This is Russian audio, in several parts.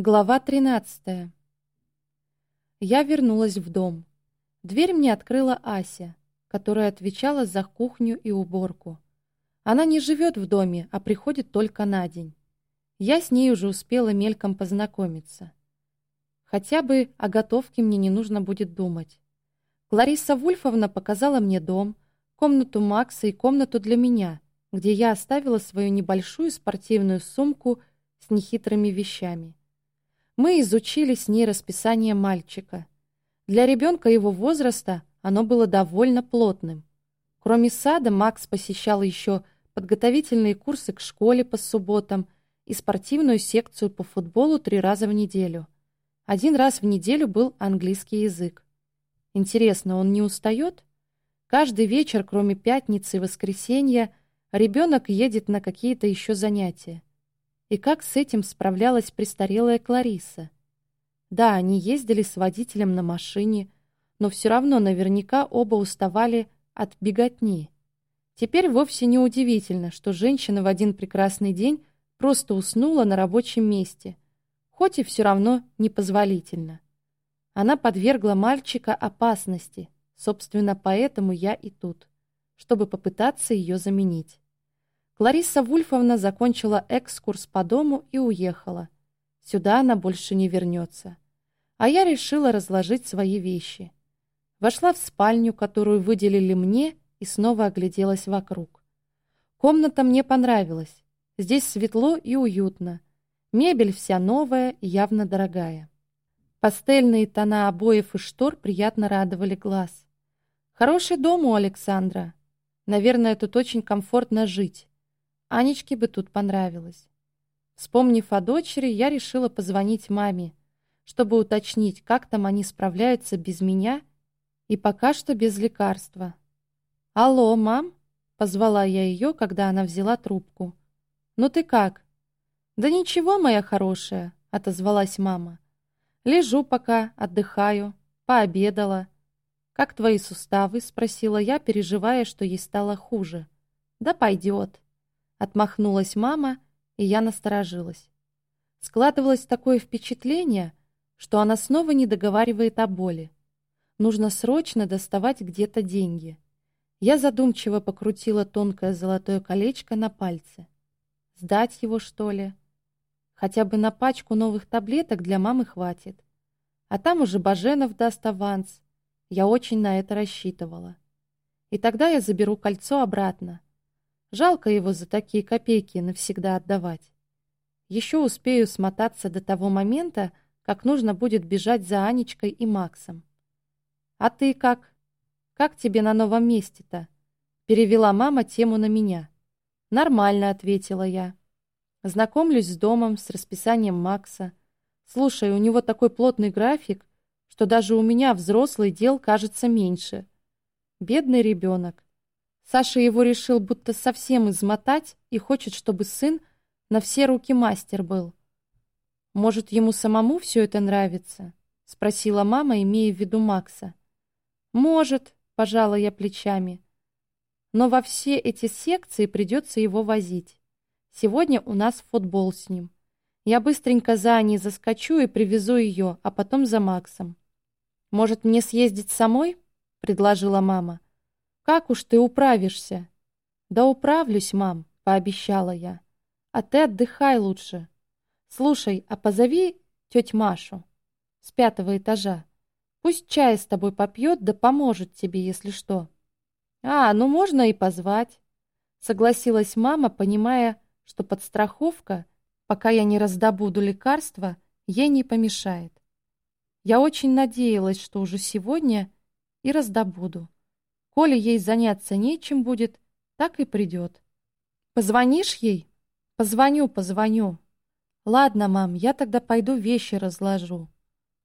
Глава 13. Я вернулась в дом. Дверь мне открыла Ася, которая отвечала за кухню и уборку. Она не живет в доме, а приходит только на день. Я с ней уже успела мельком познакомиться. Хотя бы о готовке мне не нужно будет думать. Клариса Вульфовна показала мне дом, комнату Макса и комнату для меня, где я оставила свою небольшую спортивную сумку с нехитрыми вещами. Мы изучили с ней расписание мальчика. Для ребенка его возраста оно было довольно плотным. Кроме сада, Макс посещал еще подготовительные курсы к школе по субботам и спортивную секцию по футболу три раза в неделю. Один раз в неделю был английский язык. Интересно, он не устает? Каждый вечер, кроме пятницы и воскресенья, ребенок едет на какие-то еще занятия. И как с этим справлялась престарелая Клариса? Да, они ездили с водителем на машине, но все равно наверняка оба уставали от беготни. Теперь вовсе не удивительно, что женщина в один прекрасный день просто уснула на рабочем месте, хоть и все равно непозволительно. Она подвергла мальчика опасности, собственно, поэтому я и тут, чтобы попытаться ее заменить. Клариса Вульфовна закончила экскурс по дому и уехала. Сюда она больше не вернется. А я решила разложить свои вещи. Вошла в спальню, которую выделили мне, и снова огляделась вокруг. Комната мне понравилась. Здесь светло и уютно. Мебель вся новая и явно дорогая. Пастельные тона обоев и штор приятно радовали глаз. Хороший дом у Александра. Наверное, тут очень комфортно жить. Анечке бы тут понравилось. Вспомнив о дочери, я решила позвонить маме, чтобы уточнить, как там они справляются без меня и пока что без лекарства. «Алло, мам?» — позвала я ее, когда она взяла трубку. «Ну ты как?» «Да ничего, моя хорошая», — отозвалась мама. «Лежу пока, отдыхаю, пообедала». «Как твои суставы?» — спросила я, переживая, что ей стало хуже. «Да пойдет». Отмахнулась мама, и я насторожилась. Складывалось такое впечатление, что она снова не договаривает о боли. Нужно срочно доставать где-то деньги. Я задумчиво покрутила тонкое золотое колечко на пальце. Сдать его, что ли? Хотя бы на пачку новых таблеток для мамы хватит. А там уже Баженов даст аванс. Я очень на это рассчитывала. И тогда я заберу кольцо обратно. Жалко его за такие копейки навсегда отдавать. Еще успею смотаться до того момента, как нужно будет бежать за Анечкой и Максом. «А ты как? Как тебе на новом месте-то?» Перевела мама тему на меня. «Нормально», — ответила я. Знакомлюсь с домом, с расписанием Макса. Слушай, у него такой плотный график, что даже у меня взрослый дел кажется меньше. Бедный ребенок. Саша его решил будто совсем измотать и хочет, чтобы сын на все руки мастер был. «Может, ему самому все это нравится?» — спросила мама, имея в виду Макса. «Может», — пожала я плечами. «Но во все эти секции придется его возить. Сегодня у нас футбол с ним. Я быстренько за Аней заскочу и привезу ее, а потом за Максом». «Может, мне съездить самой?» — предложила мама. Как уж ты управишься? Да управлюсь, мам, пообещала я. А ты отдыхай лучше. Слушай, а позови теть Машу с пятого этажа. Пусть чай с тобой попьет, да поможет тебе, если что. А, ну можно и позвать. Согласилась мама, понимая, что подстраховка, пока я не раздобуду лекарства, ей не помешает. Я очень надеялась, что уже сегодня и раздобуду. Коли ей заняться нечем будет, так и придет. Позвонишь ей? Позвоню, позвоню. Ладно, мам, я тогда пойду вещи разложу.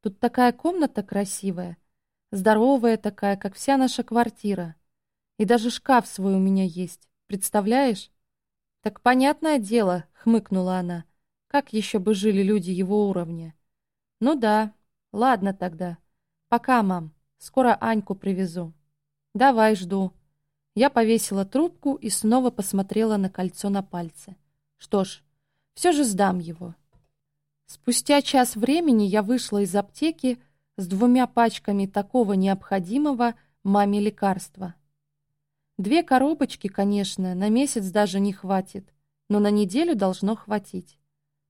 Тут такая комната красивая, здоровая такая, как вся наша квартира. И даже шкаф свой у меня есть, представляешь? Так понятное дело, хмыкнула она. Как еще бы жили люди его уровня? Ну да, ладно тогда. Пока, мам. Скоро Аньку привезу. «Давай, жду». Я повесила трубку и снова посмотрела на кольцо на пальце. Что ж, все же сдам его. Спустя час времени я вышла из аптеки с двумя пачками такого необходимого маме лекарства. Две коробочки, конечно, на месяц даже не хватит, но на неделю должно хватить.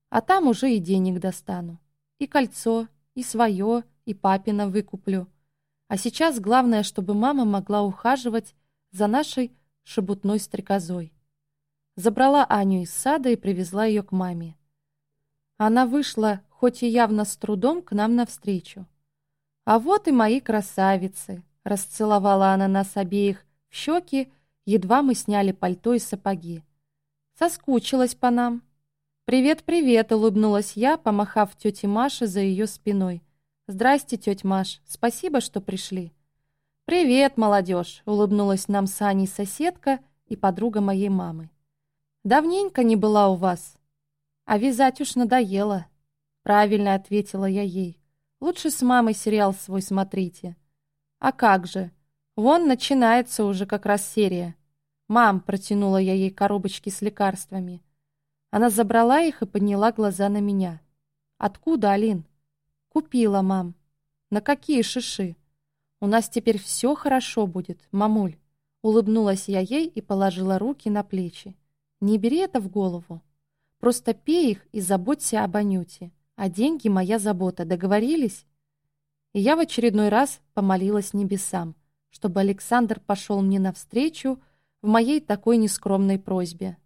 А там уже и денег достану. И кольцо, и свое, и папина выкуплю. А сейчас главное, чтобы мама могла ухаживать за нашей шебутной стрекозой. Забрала Аню из сада и привезла ее к маме. Она вышла, хоть и явно с трудом, к нам навстречу. «А вот и мои красавицы!» — расцеловала она нас обеих в щеки, едва мы сняли пальто и сапоги. Соскучилась по нам. «Привет-привет!» — улыбнулась я, помахав тете Маше за ее спиной. «Здрасте, тетя Маш, спасибо, что пришли». «Привет, молодежь!» — улыбнулась нам с Аней соседка и подруга моей мамы. «Давненько не была у вас. А вязать уж надоело». Правильно ответила я ей. «Лучше с мамой сериал свой смотрите». «А как же? Вон начинается уже как раз серия. «Мам!» — протянула я ей коробочки с лекарствами. Она забрала их и подняла глаза на меня. «Откуда, Алин?» «Купила, мам». «На какие шиши?» «У нас теперь все хорошо будет, мамуль». Улыбнулась я ей и положила руки на плечи. «Не бери это в голову. Просто пей их и заботься об Анюте. А деньги — моя забота. Договорились?» И я в очередной раз помолилась небесам — чтобы Александр пошел мне навстречу в моей такой нескромной просьбе.